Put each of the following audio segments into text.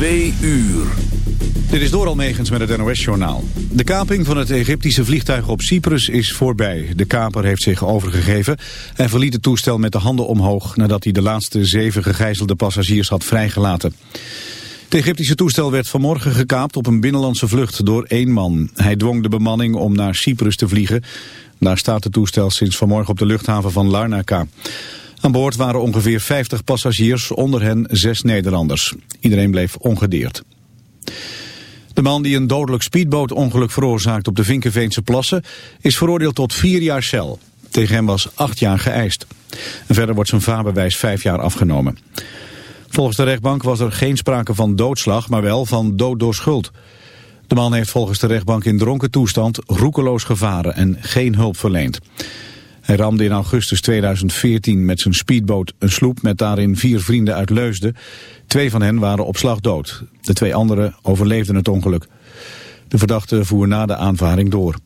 Twee uur. Dit is Doral Megens met het NOS-journaal. De kaping van het Egyptische vliegtuig op Cyprus is voorbij. De kaper heeft zich overgegeven en verliet het toestel met de handen omhoog... nadat hij de laatste zeven gegijzelde passagiers had vrijgelaten. Het Egyptische toestel werd vanmorgen gekaapt op een binnenlandse vlucht door één man. Hij dwong de bemanning om naar Cyprus te vliegen. Daar staat het toestel sinds vanmorgen op de luchthaven van Larnaca. Aan boord waren ongeveer 50 passagiers, onder hen zes Nederlanders. Iedereen bleef ongedeerd. De man die een dodelijk speedbootongeluk veroorzaakt op de Vinkenveense plassen is veroordeeld tot vier jaar cel. Tegen hem was acht jaar geëist. Verder wordt zijn vaarbewijs vijf jaar afgenomen. Volgens de rechtbank was er geen sprake van doodslag, maar wel van dood door schuld. De man heeft volgens de rechtbank in dronken toestand roekeloos gevaren en geen hulp verleend. Hij ramde in augustus 2014 met zijn speedboot een sloep met daarin vier vrienden uit Leusden. Twee van hen waren op slag dood. De twee anderen overleefden het ongeluk. De verdachte voer na de aanvaring door.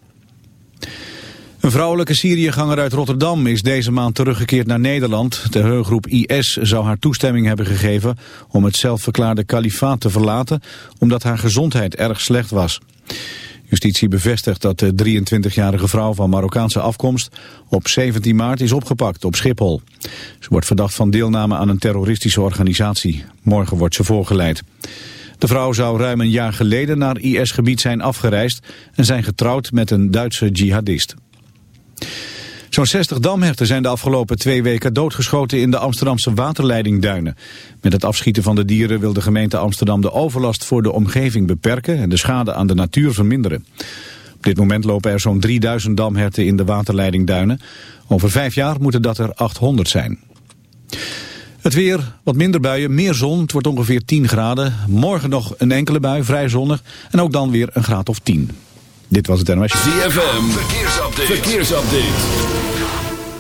Een vrouwelijke Syriëganger uit Rotterdam is deze maand teruggekeerd naar Nederland. De terreurgroep IS zou haar toestemming hebben gegeven om het zelfverklaarde kalifaat te verlaten, omdat haar gezondheid erg slecht was. Justitie bevestigt dat de 23-jarige vrouw van Marokkaanse afkomst op 17 maart is opgepakt op Schiphol. Ze wordt verdacht van deelname aan een terroristische organisatie. Morgen wordt ze voorgeleid. De vrouw zou ruim een jaar geleden naar IS-gebied zijn afgereisd en zijn getrouwd met een Duitse jihadist. Zo'n 60 damherten zijn de afgelopen twee weken doodgeschoten in de Amsterdamse waterleidingduinen. Met het afschieten van de dieren wil de gemeente Amsterdam de overlast voor de omgeving beperken en de schade aan de natuur verminderen. Op dit moment lopen er zo'n 3000 damherten in de waterleidingduinen. Over vijf jaar moeten dat er 800 zijn. Het weer, wat minder buien, meer zon, het wordt ongeveer 10 graden. Morgen nog een enkele bui, vrij zonnig en ook dan weer een graad of 10. Dit was het NOS. ZFM, verkeersupdate. verkeersupdate.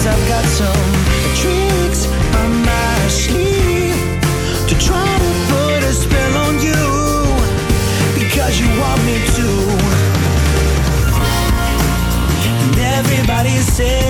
Cause I've got some tricks on my sleeve to try to put a spell on you because you want me to. And everybody says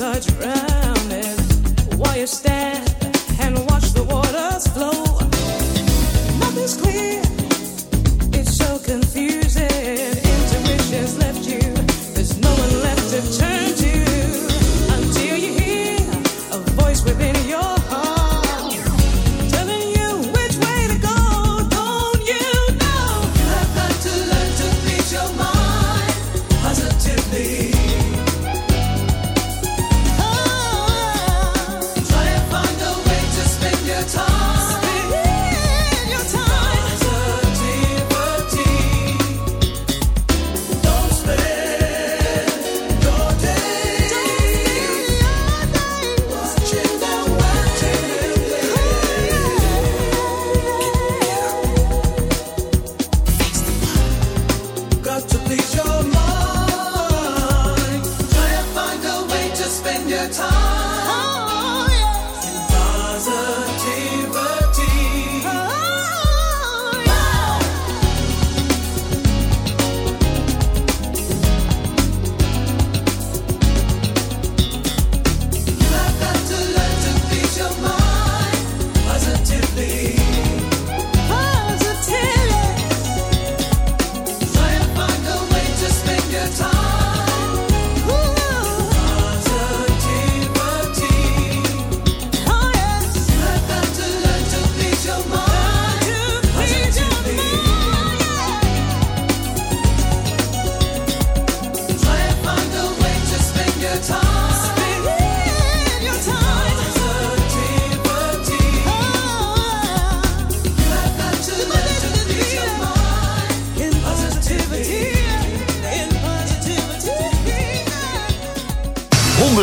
Are drowning. While you stand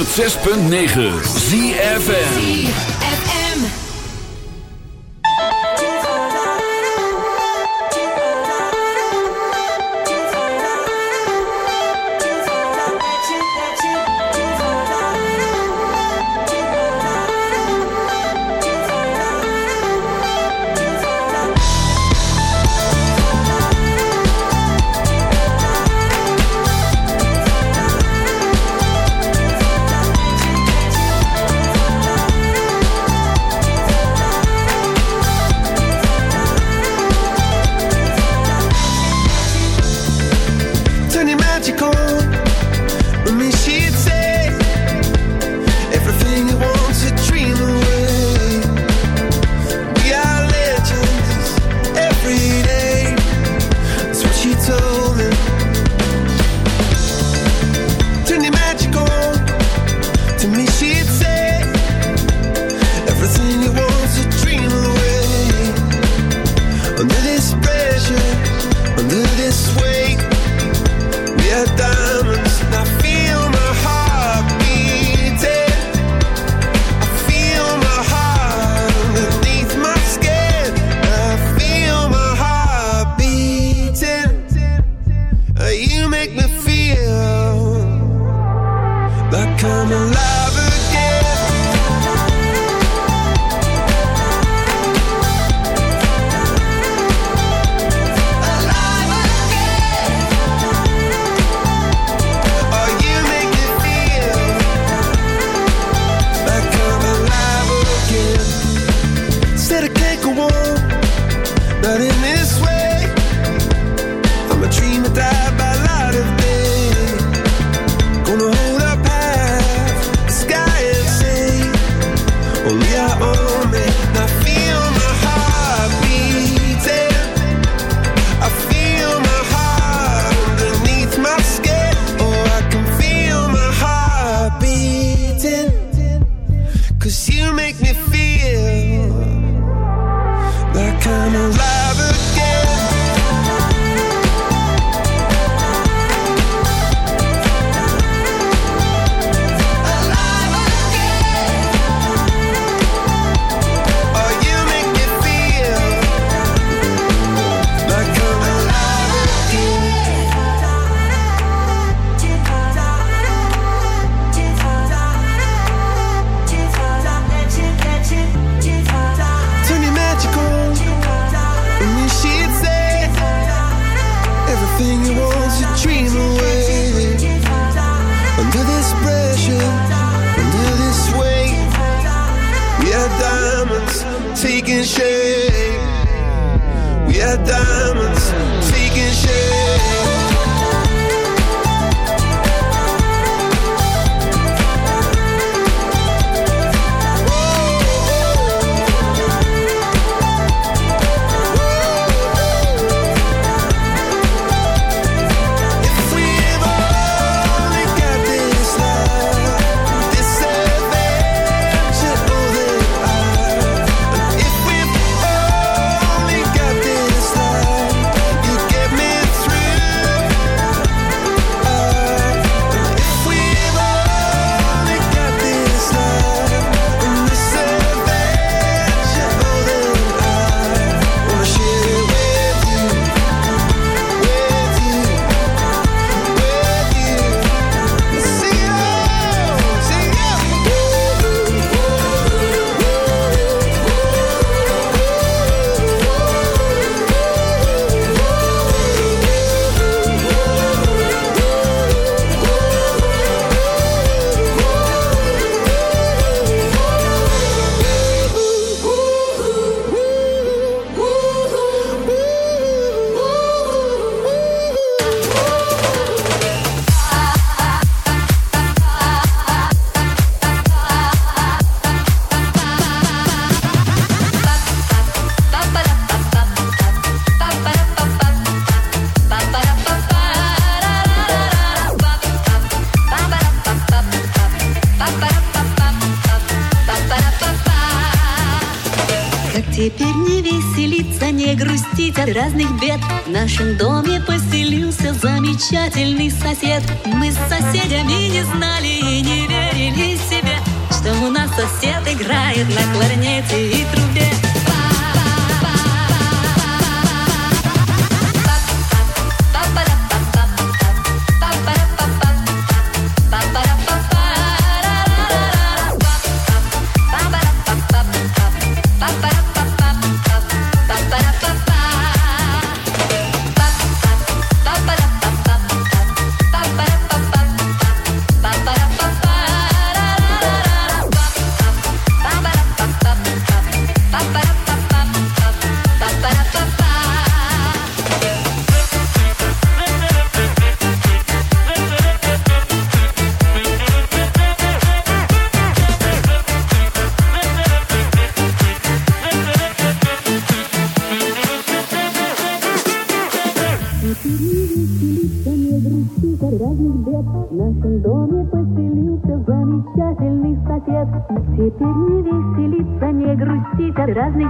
106.9 ZFM. Durazno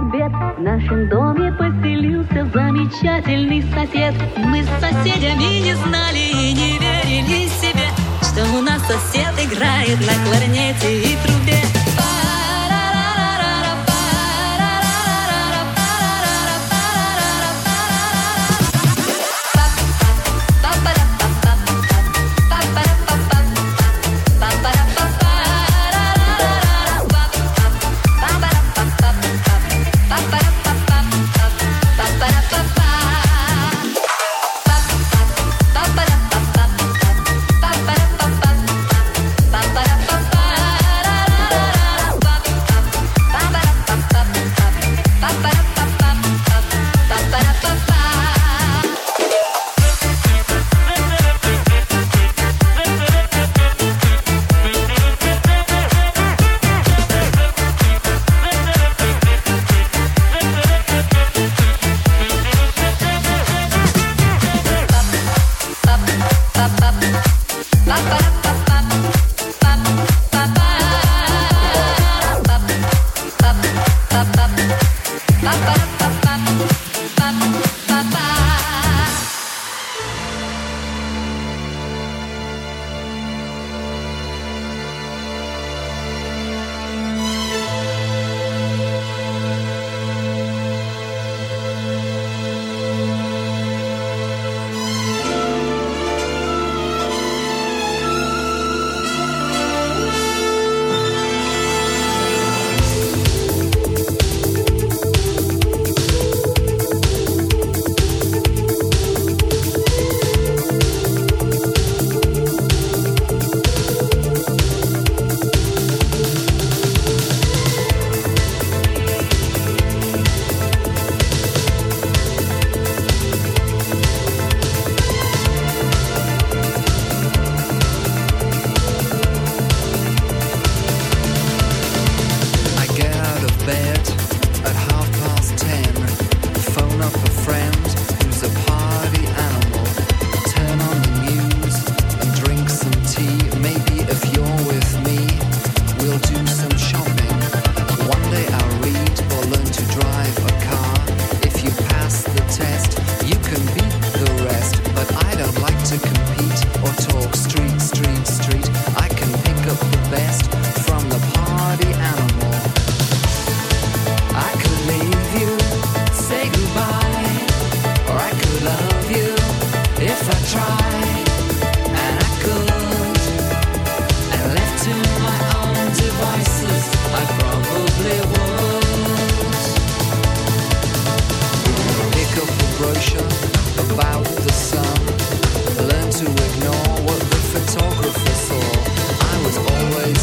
bye.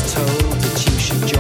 told that you should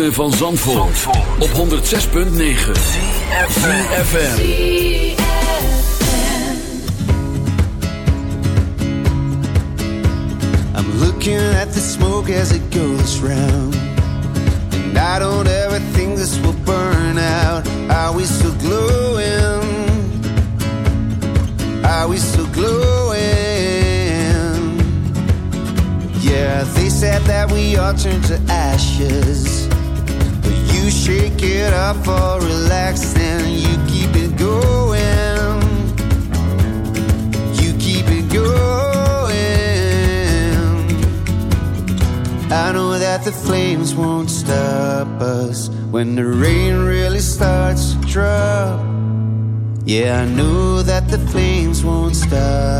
ritme van Zandvoort, Zandvoort. op 106.9 ZFM I'm looking at the smoke as it goes round And I don't ever think this will burn out Are we still glowing? Are we still glowing? Yeah, they said that we all turn to ashes you shake it up for relaxing. You keep it going. You keep it going. I know that the flames won't stop us when the rain really starts to drop. Yeah, I know that the flames won't stop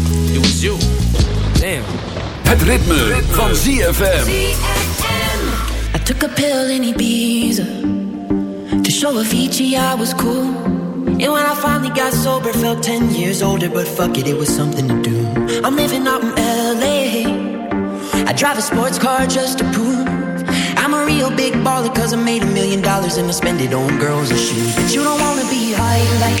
it was you. Damn. Het ritme, van ZFM. I took a pill in Ibiza to show a Avicii I was cool. And when I finally got sober, felt 10 years older, but fuck it, it was something to do. I'm living out in LA. I drive a sports car just to prove I'm a real big baller cause I made a million dollars and I spend it on girls and shoes. But you don't wanna be high like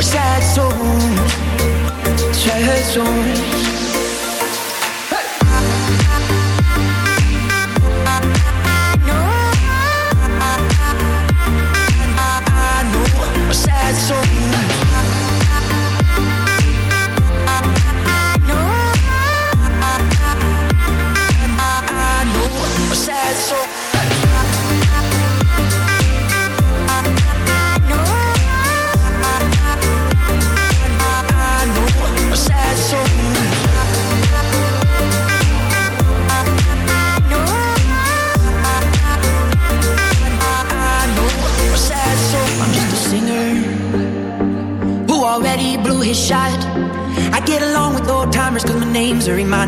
Are sad souls, sad souls. I